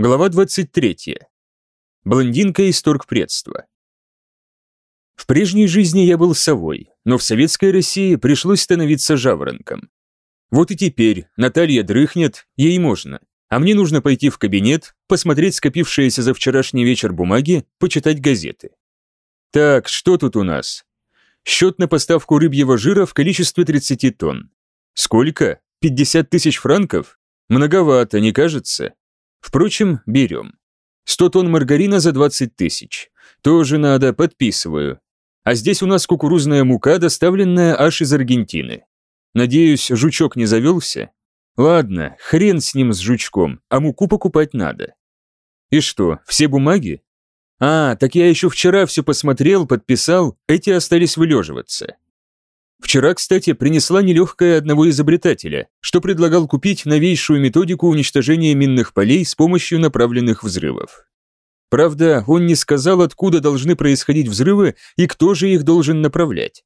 Глава 23. Блондинка из торгпредства. В прежней жизни я был совой, но в советской России пришлось становиться жаворонком. Вот и теперь Наталья дрыхнет, ей можно, а мне нужно пойти в кабинет, посмотреть скопившиеся за вчерашний вечер бумаги, почитать газеты. Так, что тут у нас? Счет на поставку рыбьего жира в количестве 30 тонн. Сколько? 50 тысяч франков? Многовато, не кажется? Впрочем, берем. 100 тонн маргарина за 20 тысяч. Тоже надо, подписываю. А здесь у нас кукурузная мука, доставленная аж из Аргентины. Надеюсь, жучок не завелся? Ладно, хрен с ним с жучком, а муку покупать надо. И что, все бумаги? А, так я еще вчера все посмотрел, подписал, эти остались вылеживаться. Вчера, кстати, принесла нелегкая одного изобретателя, что предлагал купить новейшую методику уничтожения минных полей с помощью направленных взрывов. Правда, он не сказал, откуда должны происходить взрывы и кто же их должен направлять.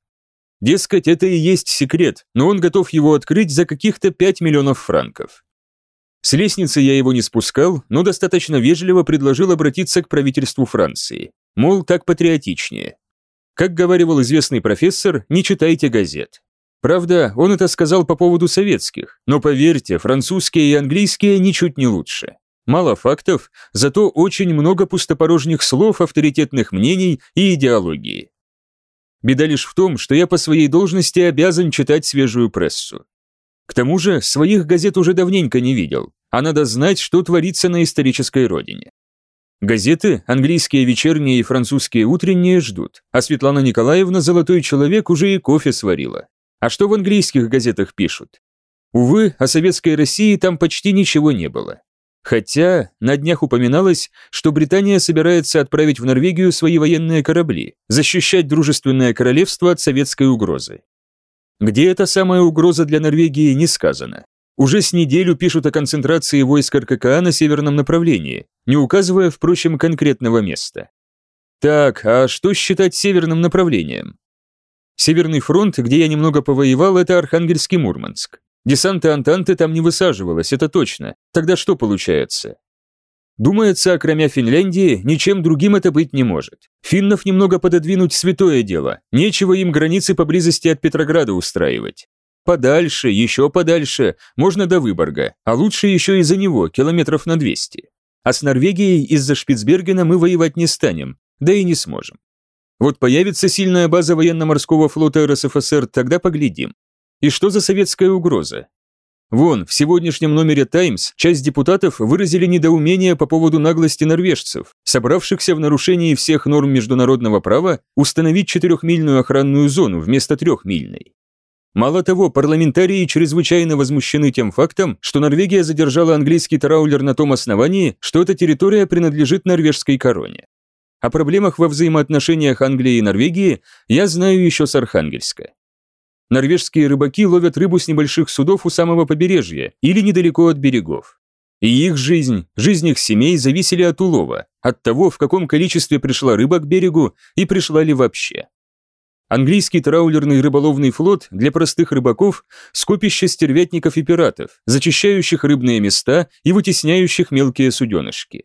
Дескать, это и есть секрет, но он готов его открыть за каких-то 5 миллионов франков. С лестницы я его не спускал, но достаточно вежливо предложил обратиться к правительству Франции. Мол, так патриотичнее. Как говаривал известный профессор, не читайте газет. Правда, он это сказал по поводу советских, но поверьте, французские и английские ничуть не лучше. Мало фактов, зато очень много пустопорожних слов, авторитетных мнений и идеологии. Беда лишь в том, что я по своей должности обязан читать свежую прессу. К тому же, своих газет уже давненько не видел, а надо знать, что творится на исторической родине. Газеты, английские вечерние и французские утренние ждут, а Светлана Николаевна, золотой человек, уже и кофе сварила. А что в английских газетах пишут? Увы, о советской России там почти ничего не было. Хотя на днях упоминалось, что Британия собирается отправить в Норвегию свои военные корабли, защищать дружественное королевство от советской угрозы. Где эта самая угроза для Норвегии, не сказано. Уже с неделю пишут о концентрации войск РККА на северном направлении, не указывая, впрочем, конкретного места. Так, а что считать северным направлением? Северный фронт, где я немного повоевал, это Архангельский Мурманск. Десанта Антанты там не высаживалось, это точно. Тогда что получается? Думается, окромя Финляндии, ничем другим это быть не может. Финнов немного пододвинуть святое дело, нечего им границы поблизости от Петрограда устраивать. Подальше, еще подальше, можно до Выборга, а лучше еще и за него, километров на 200. А с Норвегией из-за Шпицбергена мы воевать не станем, да и не сможем. Вот появится сильная база военно-морского флота РСФСР, тогда поглядим. И что за советская угроза? Вон, в сегодняшнем номере «Таймс» часть депутатов выразили недоумение по поводу наглости норвежцев, собравшихся в нарушении всех норм международного права установить четырехмильную охранную зону вместо трехмильной. Мало того, парламентарии чрезвычайно возмущены тем фактом, что Норвегия задержала английский траулер на том основании, что эта территория принадлежит норвежской короне. О проблемах во взаимоотношениях Англии и Норвегии я знаю еще с Архангельска. Норвежские рыбаки ловят рыбу с небольших судов у самого побережья или недалеко от берегов. И их жизнь, жизнь их семей зависели от улова, от того, в каком количестве пришла рыба к берегу и пришла ли вообще. Английский траулерный рыболовный флот для простых рыбаков – скопище стервятников и пиратов, зачищающих рыбные места и вытесняющих мелкие суденышки.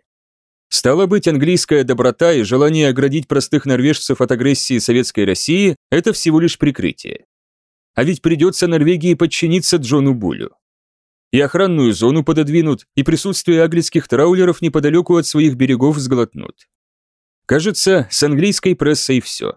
Стало быть, английская доброта и желание оградить простых норвежцев от агрессии советской России – это всего лишь прикрытие. А ведь придется Норвегии подчиниться Джону Булю. И охранную зону пододвинут, и присутствие английских траулеров неподалеку от своих берегов сглотнут. Кажется, с английской прессой все.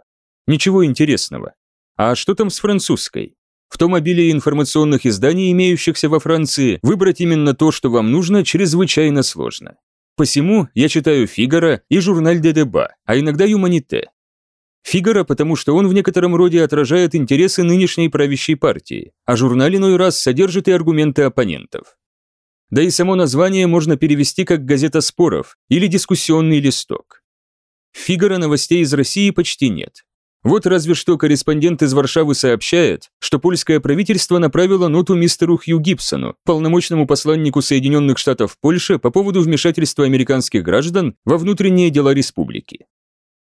Ничего интересного. А что там с французской? В том обилии информационных изданий, имеющихся во Франции, выбрать именно то, что вам нужно, чрезвычайно сложно. Посему я читаю «Фигара» и журналь «Де Деба», а иногда «Юманите». «Фигара», потому что он в некотором роде отражает интересы нынешней правящей партии, а журналь иной раз содержит и аргументы оппонентов. Да и само название можно перевести как «газета споров» или «дискуссионный листок». «Фигара» новостей из России почти нет. Вот разве что корреспондент из Варшавы сообщает, что польское правительство направило ноту мистеру Хью Гибсону, полномочному посланнику Соединенных Штатов в Польше по поводу вмешательства американских граждан во внутренние дела республики.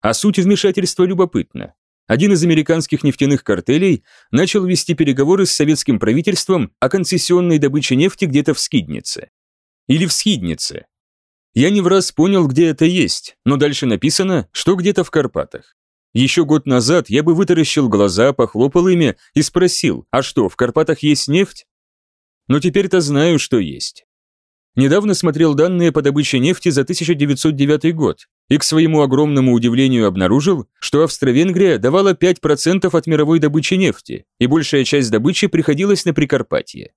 А суть вмешательства любопытна. Один из американских нефтяных картелей начал вести переговоры с советским правительством о концессионной добыче нефти где-то в Скиднице. Или в Схиднице. Я не в раз понял, где это есть, но дальше написано, что где-то в Карпатах. Еще год назад я бы вытаращил глаза, похлопал ими и спросил, а что, в Карпатах есть нефть? Но теперь-то знаю, что есть. Недавно смотрел данные по добыче нефти за 1909 год и к своему огромному удивлению обнаружил, что Австро-Венгрия давала 5% от мировой добычи нефти, и большая часть добычи приходилась на Прикарпатье.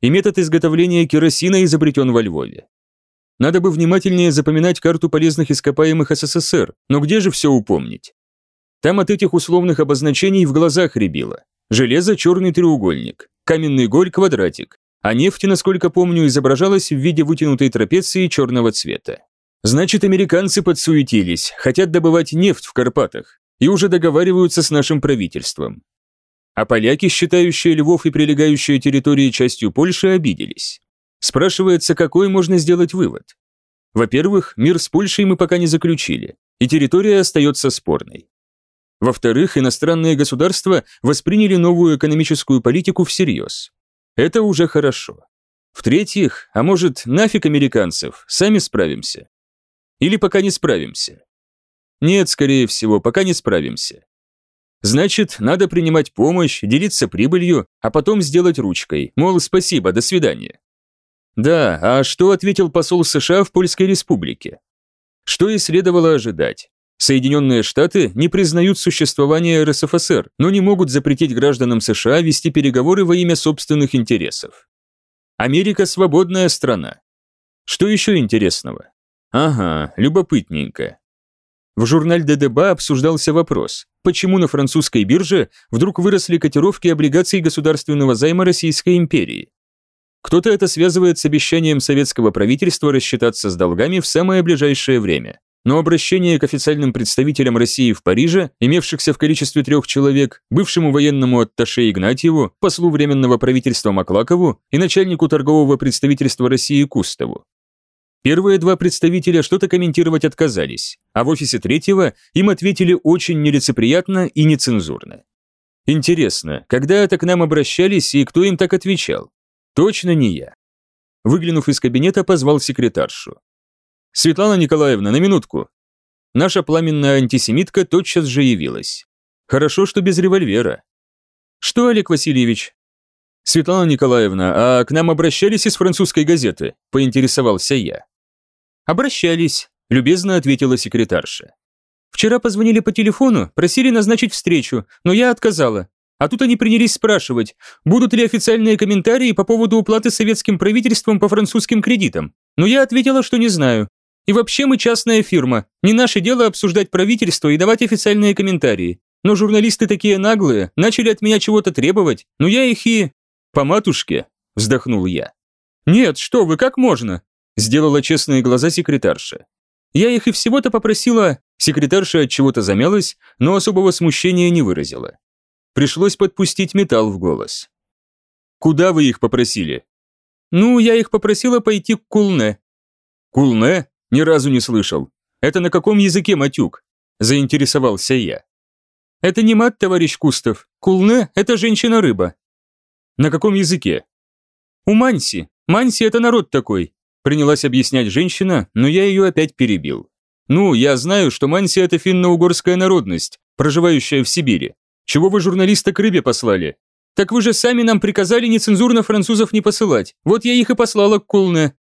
И метод изготовления керосина изобретен во Львове. Надо бы внимательнее запоминать карту полезных ископаемых СССР, но где же все упомнить? Там от этих условных обозначений в глазах рябило. Железо – черный треугольник, каменный голь – квадратик, а нефть, насколько помню, изображалась в виде вытянутой трапеции черного цвета. Значит, американцы подсуетились, хотят добывать нефть в Карпатах и уже договариваются с нашим правительством. А поляки, считающие Львов и прилегающие территории частью Польши, обиделись. Спрашивается, какой можно сделать вывод? Во-первых, мир с Польшей мы пока не заключили, и территория остается спорной. Во-вторых, иностранные государства восприняли новую экономическую политику всерьез. Это уже хорошо. В-третьих, а может, нафиг американцев, сами справимся. Или пока не справимся. Нет, скорее всего, пока не справимся. Значит, надо принимать помощь, делиться прибылью, а потом сделать ручкой, мол, спасибо, до свидания. Да, а что ответил посол США в Польской республике? Что и следовало ожидать. Соединенные Штаты не признают существование РСФСР, но не могут запретить гражданам США вести переговоры во имя собственных интересов. Америка – свободная страна. Что еще интересного? Ага, любопытненько. В журнале ДДБ обсуждался вопрос, почему на французской бирже вдруг выросли котировки облигаций государственного займа Российской империи. Кто-то это связывает с обещанием советского правительства рассчитаться с долгами в самое ближайшее время но обращение к официальным представителям России в Париже, имевшихся в количестве трех человек, бывшему военному атташе Игнатьеву, послу Временного правительства Маклакову и начальнику торгового представительства России Кустову. Первые два представителя что-то комментировать отказались, а в офисе третьего им ответили очень нелицеприятно и нецензурно. Интересно, когда это к нам обращались и кто им так отвечал? Точно не я. Выглянув из кабинета, позвал секретаршу. «Светлана Николаевна, на минутку!» Наша пламенная антисемитка тотчас же явилась. Хорошо, что без револьвера. «Что, Олег Васильевич?» «Светлана Николаевна, а к нам обращались из французской газеты?» – поинтересовался я. «Обращались», – любезно ответила секретарша. «Вчера позвонили по телефону, просили назначить встречу, но я отказала. А тут они принялись спрашивать, будут ли официальные комментарии по поводу уплаты советским правительством по французским кредитам. Но я ответила, что не знаю. И вообще мы частная фирма. Не наше дело обсуждать правительство и давать официальные комментарии. Но журналисты такие наглые, начали от меня чего-то требовать. Но я их и... По матушке, вздохнул я. Нет, что вы, как можно? Сделала честные глаза секретарша. Я их и всего-то попросила... Секретарша от чего-то замялась, но особого смущения не выразила. Пришлось подпустить металл в голос. «Куда вы их попросили?» «Ну, я их попросила пойти к Кулне». «Кулне?» Ни разу не слышал. Это на каком языке матюк? Заинтересовался я. Это не мат, товарищ Кустов. Кулне – это женщина-рыба. На каком языке? У Манси. Манси – это народ такой. Принялась объяснять женщина, но я ее опять перебил. Ну, я знаю, что Манси – это финно-угорская народность, проживающая в Сибири. Чего вы журналиста к рыбе послали? Так вы же сами нам приказали нецензурно французов не посылать. Вот я их и послала к Кулне.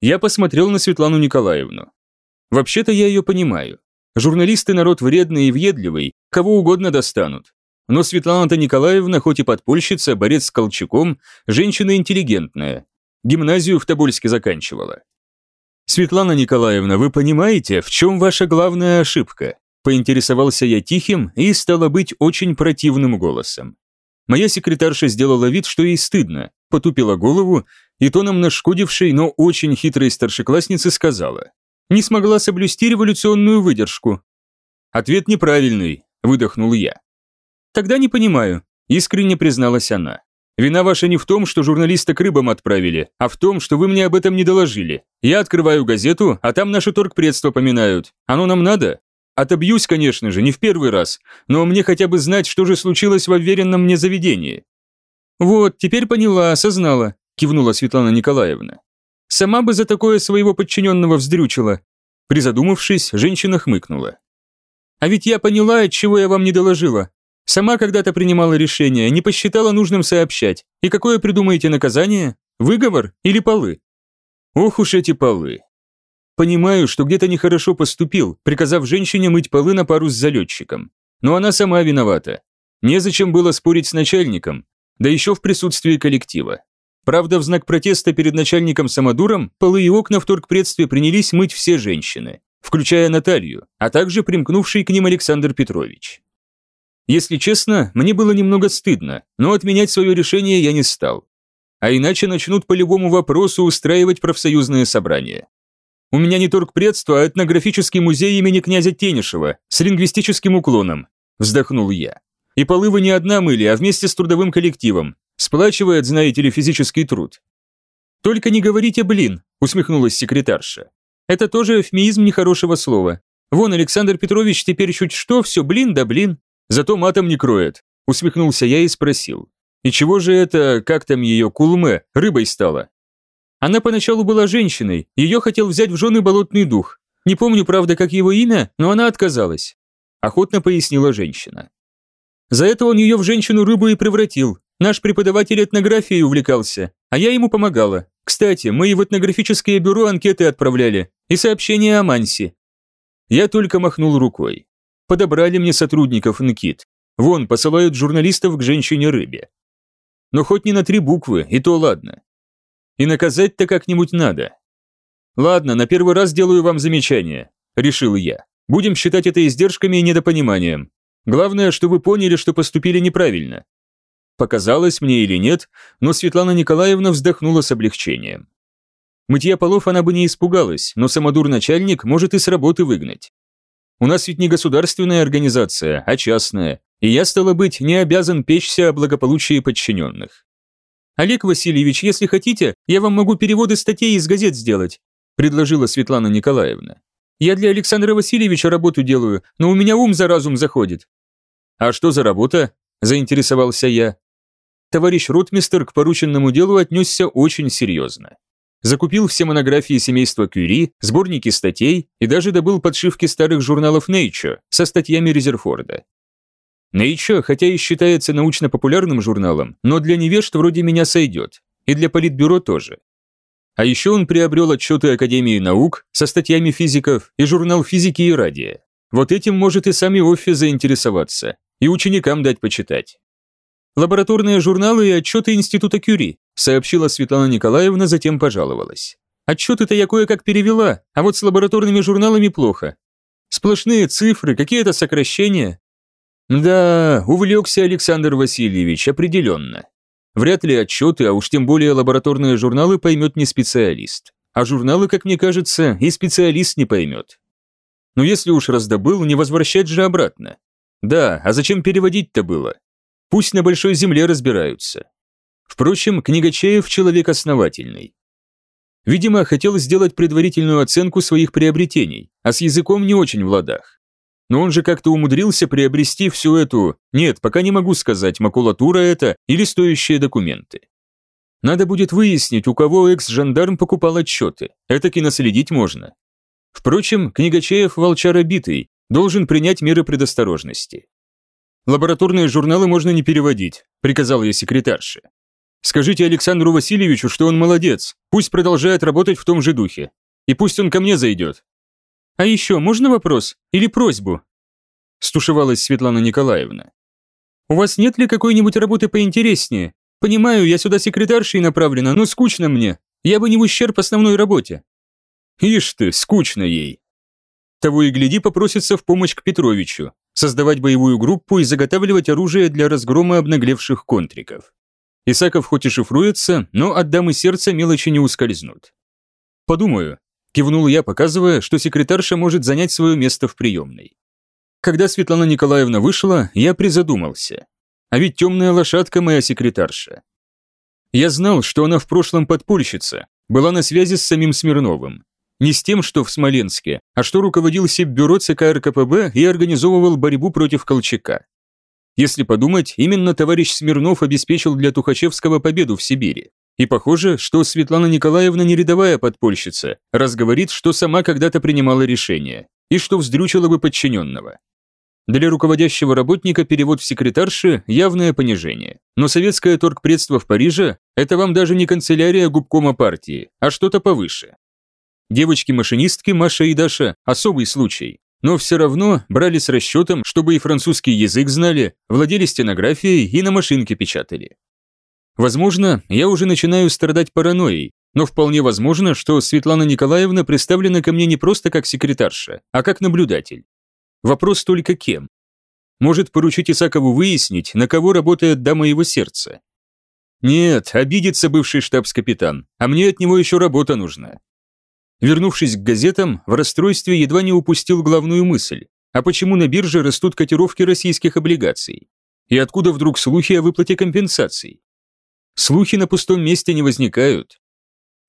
Я посмотрел на Светлану Николаевну. Вообще-то я ее понимаю. Журналисты народ вредный и въедливый, кого угодно достанут. Но Светлана-то Николаевна, хоть и подпольщица, борец с Колчаком, женщина интеллигентная. Гимназию в Тобольске заканчивала. «Светлана Николаевна, вы понимаете, в чем ваша главная ошибка?» Поинтересовался я тихим и, стало быть, очень противным голосом. Моя секретарша сделала вид, что ей стыдно, потупила голову и тоном нашкодившей, но очень хитрой старшеклассницы сказала. «Не смогла соблюсти революционную выдержку». «Ответ неправильный», – выдохнул я. «Тогда не понимаю», – искренне призналась она. «Вина ваша не в том, что журналиста к рыбам отправили, а в том, что вы мне об этом не доложили. Я открываю газету, а там наше торгпредство поминают. Оно нам надо? Отобьюсь, конечно же, не в первый раз, но мне хотя бы знать, что же случилось в уверенном мне заведении. Вот, теперь поняла, осознала, кивнула Светлана Николаевна. Сама бы за такое своего подчиненного вздрючила. Призадумавшись, женщина хмыкнула. А ведь я поняла, от чего я вам не доложила. Сама когда-то принимала решение, не посчитала нужным сообщать. И какое придумаете наказание? Выговор или полы? Ох уж эти полы. Понимаю, что где-то нехорошо поступил, приказав женщине мыть полы на пару с залетчиком. Но она сама виновата. Незачем было спорить с начальником, да еще в присутствии коллектива. Правда, в знак протеста перед начальником Самодуром полы и окна в торгпредстве принялись мыть все женщины, включая Наталью, а также примкнувший к ним Александр Петрович. Если честно, мне было немного стыдно, но отменять свое решение я не стал. А иначе начнут по любому вопросу устраивать профсоюзные собрания. У меня не торгпредство, а этнографический музей имени князя Тенишева с лингвистическим уклоном, вздохнул я. И полы вы не одна мыли, а вместе с трудовым коллективом. Сплачивает, знаете ли, физический труд. Только не говорите «блин», усмехнулась секретарша. Это тоже эвфемизм нехорошего слова. Вон Александр Петрович теперь чуть что, все блин да блин. Зато матом не кроет. Усмехнулся я и спросил. И чего же это, как там ее, кулме, рыбой стала? Она поначалу была женщиной, ее хотел взять в жены болотный дух. Не помню, правда, как его имя, но она отказалась. Охотно пояснила женщина. За это он ее в женщину-рыбу и превратил. Наш преподаватель этнографией увлекался, а я ему помогала. Кстати, мы и в этнографическое бюро анкеты отправляли, и сообщения о Манси. Я только махнул рукой. Подобрали мне сотрудников НКИТ. Вон, посылают журналистов к женщине-рыбе. Но хоть не на три буквы, и то ладно. И наказать-то как-нибудь надо. Ладно, на первый раз делаю вам замечание, решил я. Будем считать это издержками и недопониманием. Главное, что вы поняли, что поступили неправильно. Показалось мне или нет, но Светлана Николаевна вздохнула с облегчением. Мытья полов она бы не испугалась, но самодур-начальник может и с работы выгнать. У нас ведь не государственная организация, а частная, и я, стало быть, не обязан печься о благополучии подчиненных. Олег Васильевич, если хотите, я вам могу переводы статей из газет сделать, предложила Светлана Николаевна. Я для Александра Васильевича работу делаю, но у меня ум за разум заходит. А что за работа? заинтересовался я. Товарищ ротмистер к порученному делу отнесся очень серьезно. Закупил все монографии семейства Кюри, сборники статей и даже добыл подшивки старых журналов Nature со статьями Резерфорда. Nature, хотя и считается научно-популярным журналом, но для невежд вроде меня сойдет, и для политбюро тоже. А еще он приобрел отчеты Академии наук со статьями физиков и журнал физики и радия. Вот этим может и сами офис заинтересоваться, и ученикам дать почитать. Лабораторные журналы и отчеты Института Кюри, сообщила Светлана Николаевна, затем пожаловалась. Отчеты-то я кое-как перевела, а вот с лабораторными журналами плохо. Сплошные цифры, какие-то сокращения. Да, увлекся Александр Васильевич, определенно. Вряд ли отчеты, а уж тем более лабораторные журналы поймет не специалист. А журналы, как мне кажется, и специалист не поймет. Но если уж раздобыл, не возвращать же обратно. Да, а зачем переводить-то было? Пусть на большой земле разбираются. Впрочем, Книгачеев человек основательный. Видимо, хотел сделать предварительную оценку своих приобретений, а с языком не очень в ладах. Но он же как-то умудрился приобрести всю эту, нет, пока не могу сказать, макулатура это или стоящие документы. Надо будет выяснить, у кого экс-жандарм покупал отчеты, это наследить можно. Впрочем, Книгачеев волчара битый, должен принять меры предосторожности. «Лабораторные журналы можно не переводить», – приказал я секретарше. «Скажите Александру Васильевичу, что он молодец, пусть продолжает работать в том же духе. И пусть он ко мне зайдет». «А еще можно вопрос? Или просьбу?» – стушевалась Светлана Николаевна. «У вас нет ли какой-нибудь работы поинтереснее? Понимаю, я сюда секретаршей направлена, но скучно мне. Я бы не в ущерб основной работе». «Ишь ты, скучно ей», того и гляди попросится в помощь к Петровичу, создавать боевую группу и заготавливать оружие для разгрома обнаглевших контриков. Исаков хоть и шифруется, но от дамы сердца мелочи не ускользнут. «Подумаю», – кивнул я, показывая, что секретарша может занять свое место в приемной. Когда Светлана Николаевна вышла, я призадумался. А ведь темная лошадка моя секретарша. Я знал, что она в прошлом подпольщица, была на связи с самим Смирновым, не с тем, что в Смоленске, а что руководил бюро ЦК РКПБ и организовывал борьбу против Колчака. Если подумать, именно товарищ Смирнов обеспечил для Тухачевского победу в Сибири. И похоже, что Светлана Николаевна не рядовая подпольщица, раз говорит, что сама когда-то принимала решение, и что вздрючила бы подчиненного. Для руководящего работника перевод в секретарши – явное понижение. Но советское торгпредство в Париже – это вам даже не канцелярия губкома партии, а что-то повыше. Девочки-машинистки Маша и Даша – особый случай. Но все равно брали с расчетом, чтобы и французский язык знали, владели стенографией и на машинке печатали. Возможно, я уже начинаю страдать паранойей, но вполне возможно, что Светлана Николаевна представлена ко мне не просто как секретарша, а как наблюдатель. Вопрос только кем? Может поручить Исакову выяснить, на кого работает дама его сердца? Нет, обидится бывший штабс-капитан, а мне от него еще работа нужна. Вернувшись к газетам, в расстройстве едва не упустил главную мысль. А почему на бирже растут котировки российских облигаций? И откуда вдруг слухи о выплате компенсаций? Слухи на пустом месте не возникают.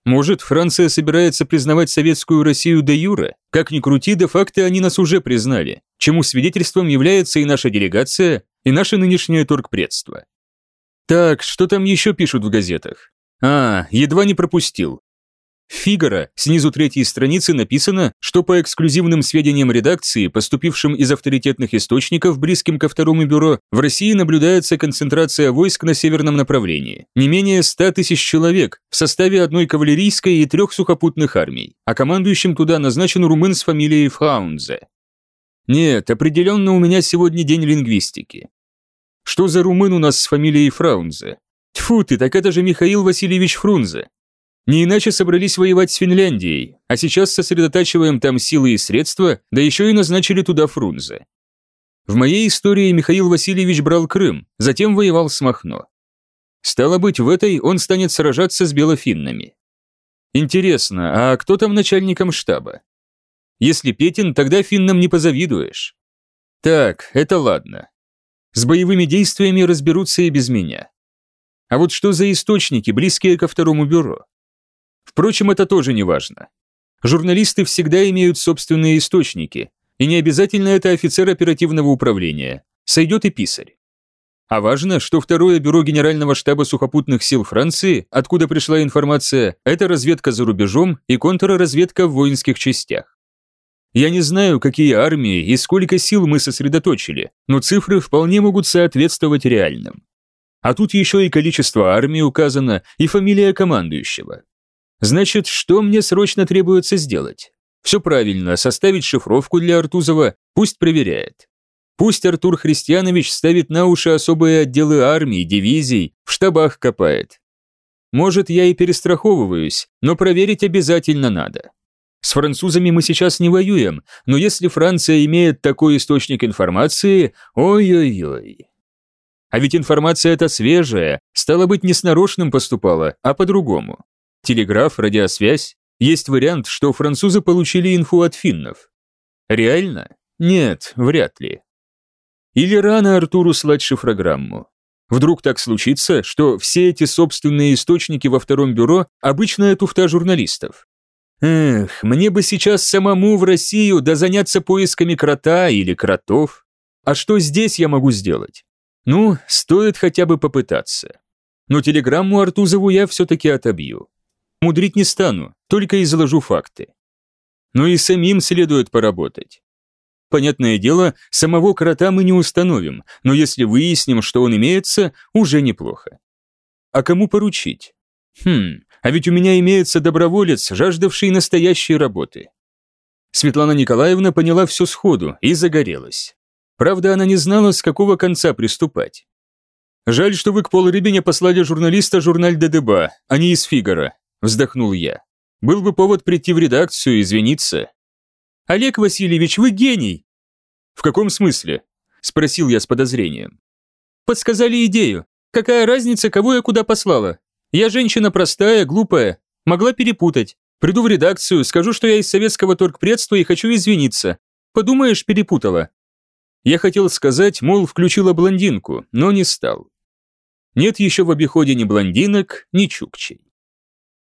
Может, Франция собирается признавать советскую Россию де юре? Как ни крути, де-факто они нас уже признали, чему свидетельством является и наша делегация, и наше нынешнее торгпредство. Так, что там еще пишут в газетах? А, едва не пропустил. Фигара, снизу третьей страницы написано, что по эксклюзивным сведениям редакции, поступившим из авторитетных источников, близким ко второму бюро, в России наблюдается концентрация войск на северном направлении. Не менее 100 тысяч человек в составе одной кавалерийской и трех сухопутных армий, а командующим туда назначен румын с фамилией Фраунзе. Нет, определенно у меня сегодня день лингвистики. Что за румын у нас с фамилией Фраунзе? Тьфу ты, так это же Михаил Васильевич Фрунзе. Не иначе собрались воевать с Финляндией, а сейчас сосредотачиваем там силы и средства, да еще и назначили туда Фрунзе. В моей истории Михаил Васильевич брал Крым, затем воевал с Махно. Стало быть, в этой он станет сражаться с белофиннами. Интересно, а кто там начальником штаба? Если Петин, тогда финнам не позавидуешь. Так, это ладно. С боевыми действиями разберутся и без меня. А вот что за источники, близкие ко второму бюро? Впрочем, это тоже не важно. Журналисты всегда имеют собственные источники, и не обязательно это офицер оперативного управления, сойдет и писарь. А важно, что второе бюро Генерального штаба сухопутных сил Франции, откуда пришла информация, это разведка за рубежом и контрразведка в воинских частях. Я не знаю, какие армии и сколько сил мы сосредоточили, но цифры вполне могут соответствовать реальным. А тут еще и количество армий указано, и фамилия командующего. Значит, что мне срочно требуется сделать? Все правильно, составить шифровку для Артузова, пусть проверяет. Пусть Артур Христианович ставит на уши особые отделы армии, дивизий, в штабах копает. Может, я и перестраховываюсь, но проверить обязательно надо. С французами мы сейчас не воюем, но если Франция имеет такой источник информации, ой-ой-ой. А ведь информация эта свежая, стало быть, не с нарочным поступала, а по-другому. Телеграф, радиосвязь. Есть вариант, что французы получили инфу от финнов. Реально? Нет, вряд ли. Или рано Артуру слать шифрограмму. Вдруг так случится, что все эти собственные источники во втором бюро – обычная туфта журналистов. Эх, мне бы сейчас самому в Россию да заняться поисками крота или кротов. А что здесь я могу сделать? Ну, стоит хотя бы попытаться. Но телеграмму Артузову я все-таки отобью. Мудрить не стану, только изложу факты. Но и самим следует поработать. Понятное дело, самого крота мы не установим, но если выясним, что он имеется, уже неплохо. А кому поручить? Хм, а ведь у меня имеется доброволец, жаждавший настоящей работы. Светлана Николаевна поняла все сходу и загорелась. Правда, она не знала, с какого конца приступать. «Жаль, что вы к полрыбине послали журналиста журналь ДДБ, а не из Фигара вздохнул я. Был бы повод прийти в редакцию, извиниться. Олег Васильевич, вы гений. В каком смысле? Спросил я с подозрением. Подсказали идею. Какая разница, кого я куда послала? Я женщина простая, глупая, могла перепутать. Приду в редакцию, скажу, что я из советского торгпредства и хочу извиниться. Подумаешь, перепутала. Я хотел сказать, мол, включила блондинку, но не стал. Нет еще в обиходе ни блондинок, ни чукчей.